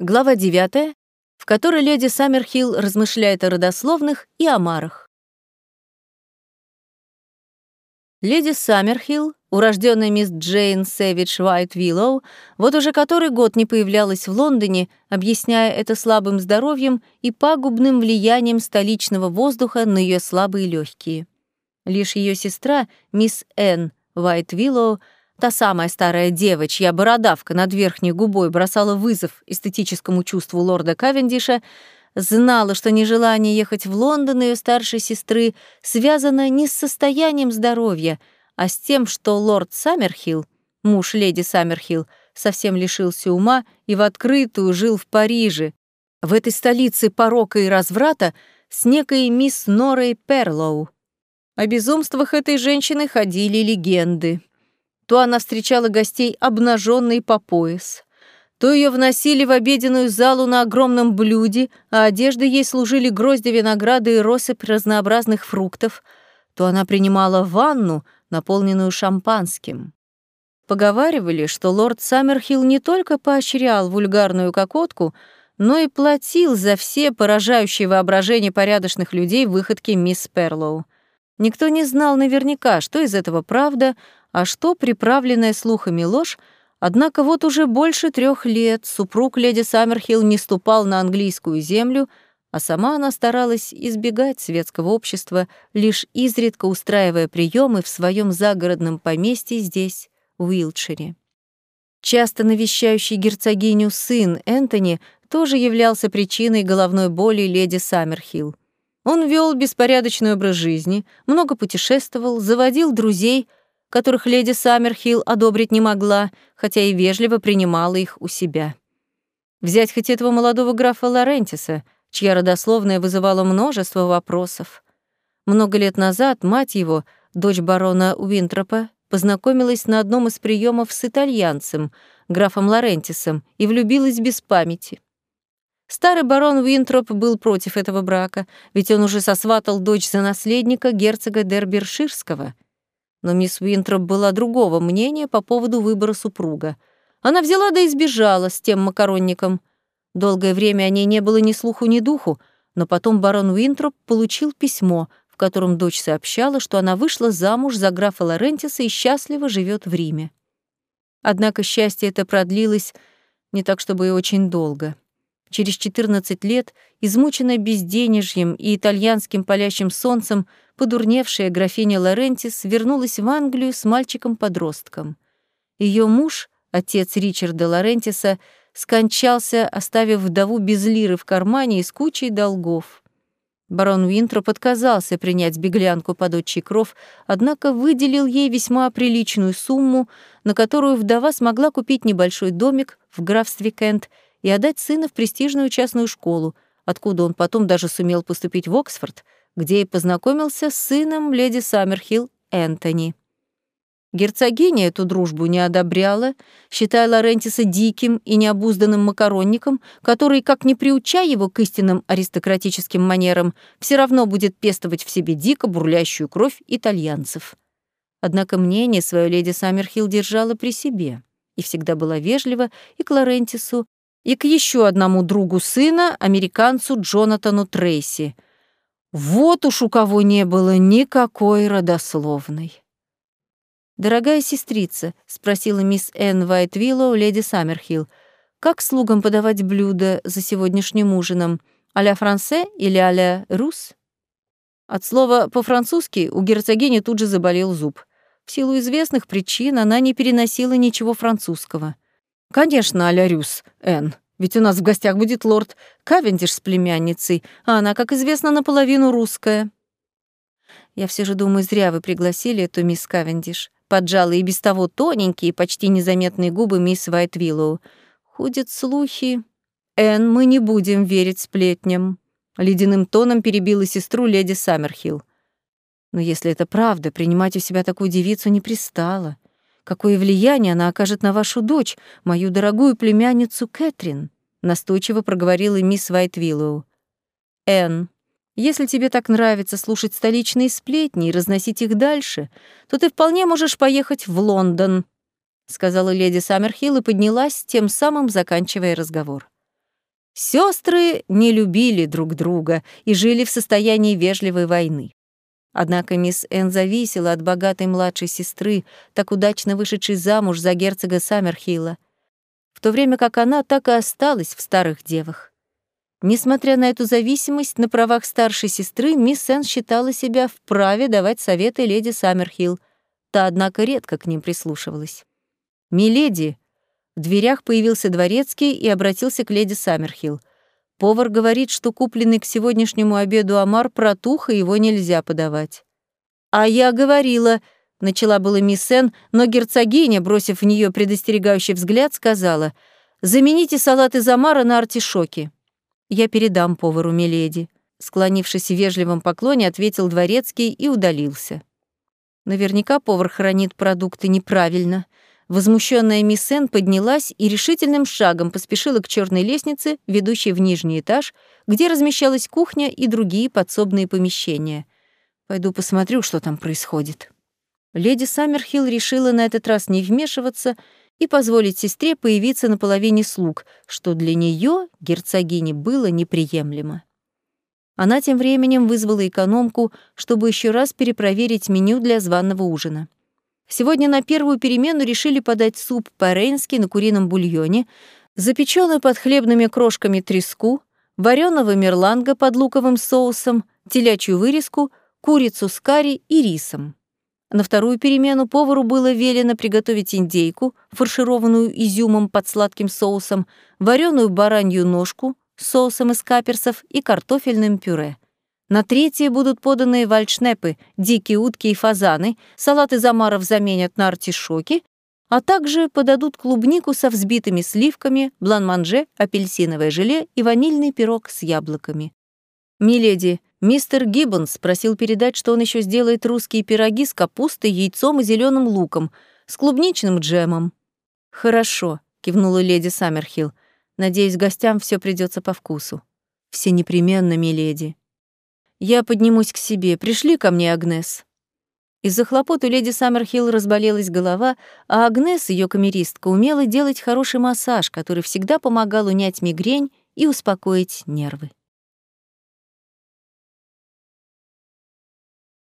Глава 9, в которой леди Саммерхилл размышляет о родословных и омарах. Леди Саммерхилл, урожденная мисс Джейн Сэвидж Уайт Виллоу, вот уже который год не появлялась в Лондоне, объясняя это слабым здоровьем и пагубным влиянием столичного воздуха на ее слабые легкие. Лишь ее сестра, мисс Энн Уайт Виллоу, Та самая старая дева, бородавка над верхней губой бросала вызов эстетическому чувству лорда Кавендиша, знала, что нежелание ехать в Лондон ее старшей сестры связано не с состоянием здоровья, а с тем, что лорд Саммерхилл, муж леди Саммерхилл, совсем лишился ума и в открытую жил в Париже, в этой столице порока и разврата, с некой мисс Норой Перлоу. О безумствах этой женщины ходили легенды то она встречала гостей обнаженной по пояс, то ее вносили в обеденную залу на огромном блюде, а одежды ей служили грозди винограда и россыпь разнообразных фруктов, то она принимала ванну, наполненную шампанским. Поговаривали, что лорд Саммерхилл не только поощрял вульгарную кокотку, но и платил за все поражающие воображение порядочных людей выходки мисс Перлоу. Никто не знал наверняка, что из этого правда, а что приправленная слухами ложь, однако вот уже больше трех лет супруг леди Саммерхилл не ступал на английскую землю, а сама она старалась избегать светского общества, лишь изредка устраивая приемы в своем загородном поместье здесь, в Уилтшире. Часто навещающий герцогиню сын Энтони тоже являлся причиной головной боли леди Саммерхилл. Он вел беспорядочный образ жизни, много путешествовал, заводил друзей — которых леди Саммерхилл одобрить не могла, хотя и вежливо принимала их у себя. Взять хоть этого молодого графа Лорентиса, чья родословная вызывала множество вопросов. Много лет назад мать его, дочь барона Уинтропа, познакомилась на одном из приемов с итальянцем, графом Лорентисом, и влюбилась без памяти. Старый барон Уинтроп был против этого брака, ведь он уже сосватал дочь за наследника герцога Дерберширского — но мисс Уинтроп была другого мнения по поводу выбора супруга. Она взяла да избежала с тем макаронником. Долгое время о ней не было ни слуху, ни духу, но потом барон Уинтроп получил письмо, в котором дочь сообщала, что она вышла замуж за графа Лорентиса и счастливо живет в Риме. Однако счастье это продлилось не так, чтобы и очень долго. Через 14 лет, измученная безденежьем и итальянским палящим солнцем, подурневшая графиня Лорентис вернулась в Англию с мальчиком-подростком. Ее муж, отец Ричарда Лорентиса, скончался, оставив вдову без лиры в кармане и с кучей долгов. Барон Уинтроп отказался принять беглянку под отчий кров, однако выделил ей весьма приличную сумму, на которую вдова смогла купить небольшой домик в графстве Кент и отдать сына в престижную частную школу, откуда он потом даже сумел поступить в Оксфорд — где и познакомился с сыном леди Саммерхилл Энтони. Герцогиня эту дружбу не одобряла, считая Лорентиса диким и необузданным макаронником, который, как ни приучая его к истинным аристократическим манерам, все равно будет пестовать в себе дико бурлящую кровь итальянцев. Однако мнение свое леди Саммерхилл держала при себе и всегда была вежлива и к Лорентису, и к еще одному другу сына, американцу Джонатану Трейси — вот уж у кого не было никакой родословной. «Дорогая сестрица», — спросила мисс Энн Вайтвиллоу леди Саммерхилл, «как слугам подавать блюда за сегодняшним ужином? А-ля франце или а-ля рус?» От слова по-французски у герцогини тут же заболел зуб. В силу известных причин она не переносила ничего французского. «Конечно, а-ля рюс, Энн», ведь у нас в гостях будет лорд Кавендиш с племянницей, а она, как известно, наполовину русская. Я все же думаю, зря вы пригласили эту мисс Кавендиш. Поджала и без того тоненькие, почти незаметные губы мисс Вайтвиллоу. Ходят слухи. Эн, мы не будем верить сплетням. Ледяным тоном перебила сестру леди Саммерхилл. Но если это правда, принимать у себя такую девицу не пристало. Какое влияние она окажет на вашу дочь, мою дорогую племянницу Кэтрин?» — настойчиво проговорила мисс Вайтвиллоу. «Энн, если тебе так нравится слушать столичные сплетни и разносить их дальше, то ты вполне можешь поехать в Лондон», — сказала леди Саммерхилл и поднялась, тем самым заканчивая разговор. Сестры не любили друг друга и жили в состоянии вежливой войны. Однако мисс Энн зависела от богатой младшей сестры, так удачно вышедшей замуж за герцога Саммерхилла, в то время как она так и осталась в старых девах. Несмотря на эту зависимость, на правах старшей сестры мисс Энн считала себя вправе давать советы леди Саммерхилл. Та, однако, редко к ним прислушивалась. «Миледи!» В дверях появился дворецкий и обратился к леди Саммерхилл. Повар говорит, что купленный к сегодняшнему обеду омар протух, и его нельзя подавать. «А я говорила», — начала была мисс Энн, но герцогиня, бросив в нее предостерегающий взгляд, сказала, «Замените салат из омара на артишоки». «Я передам повару, миледи», — склонившись в вежливом поклоне, ответил дворецкий и удалился. Наверняка повар хранит продукты неправильно — Возмущенная мисс Энн поднялась и решительным шагом поспешила к черной лестнице, ведущей в нижний этаж, где размещалась кухня и другие подсобные помещения. Пойду посмотрю, что там происходит. Леди Саммерхилл решила на этот раз не вмешиваться и позволить сестре появиться на половине слуг, что для нее герцогине было неприемлемо. Она тем временем вызвала экономку, чтобы еще раз перепроверить меню для званого ужина. Сегодня на первую перемену решили подать суп по-рейнски на курином бульоне, запеченную под хлебными крошками треску, вареного мерланга под луковым соусом, телячью вырезку, курицу с карри и рисом. На вторую перемену повару было велено приготовить индейку, фаршированную изюмом под сладким соусом, вареную баранью ножку с соусом из каперсов и картофельным пюре — на третье будут поданы вальшнепы, дикие утки и фазаны, салат из омаров заменят на артишоки, а также подадут клубнику со взбитыми сливками, блан-манже, апельсиновое желе и ванильный пирог с яблоками. «Миледи, мистер Гиббонс просил передать, что он еще сделает русские пироги с капустой, яйцом и зеленым луком, с клубничным джемом». «Хорошо», — кивнула леди Саммерхилл. «Надеюсь, гостям все придется по вкусу». «Все непременно, миледи». Я поднимусь к себе. Пришли ко мне, Агнес». Из-за хлопот у леди Саммерхилл разболелась голова, а Агнес, ее камеристка, умела делать хороший массаж, который всегда помогал унять мигрень и успокоить нервы.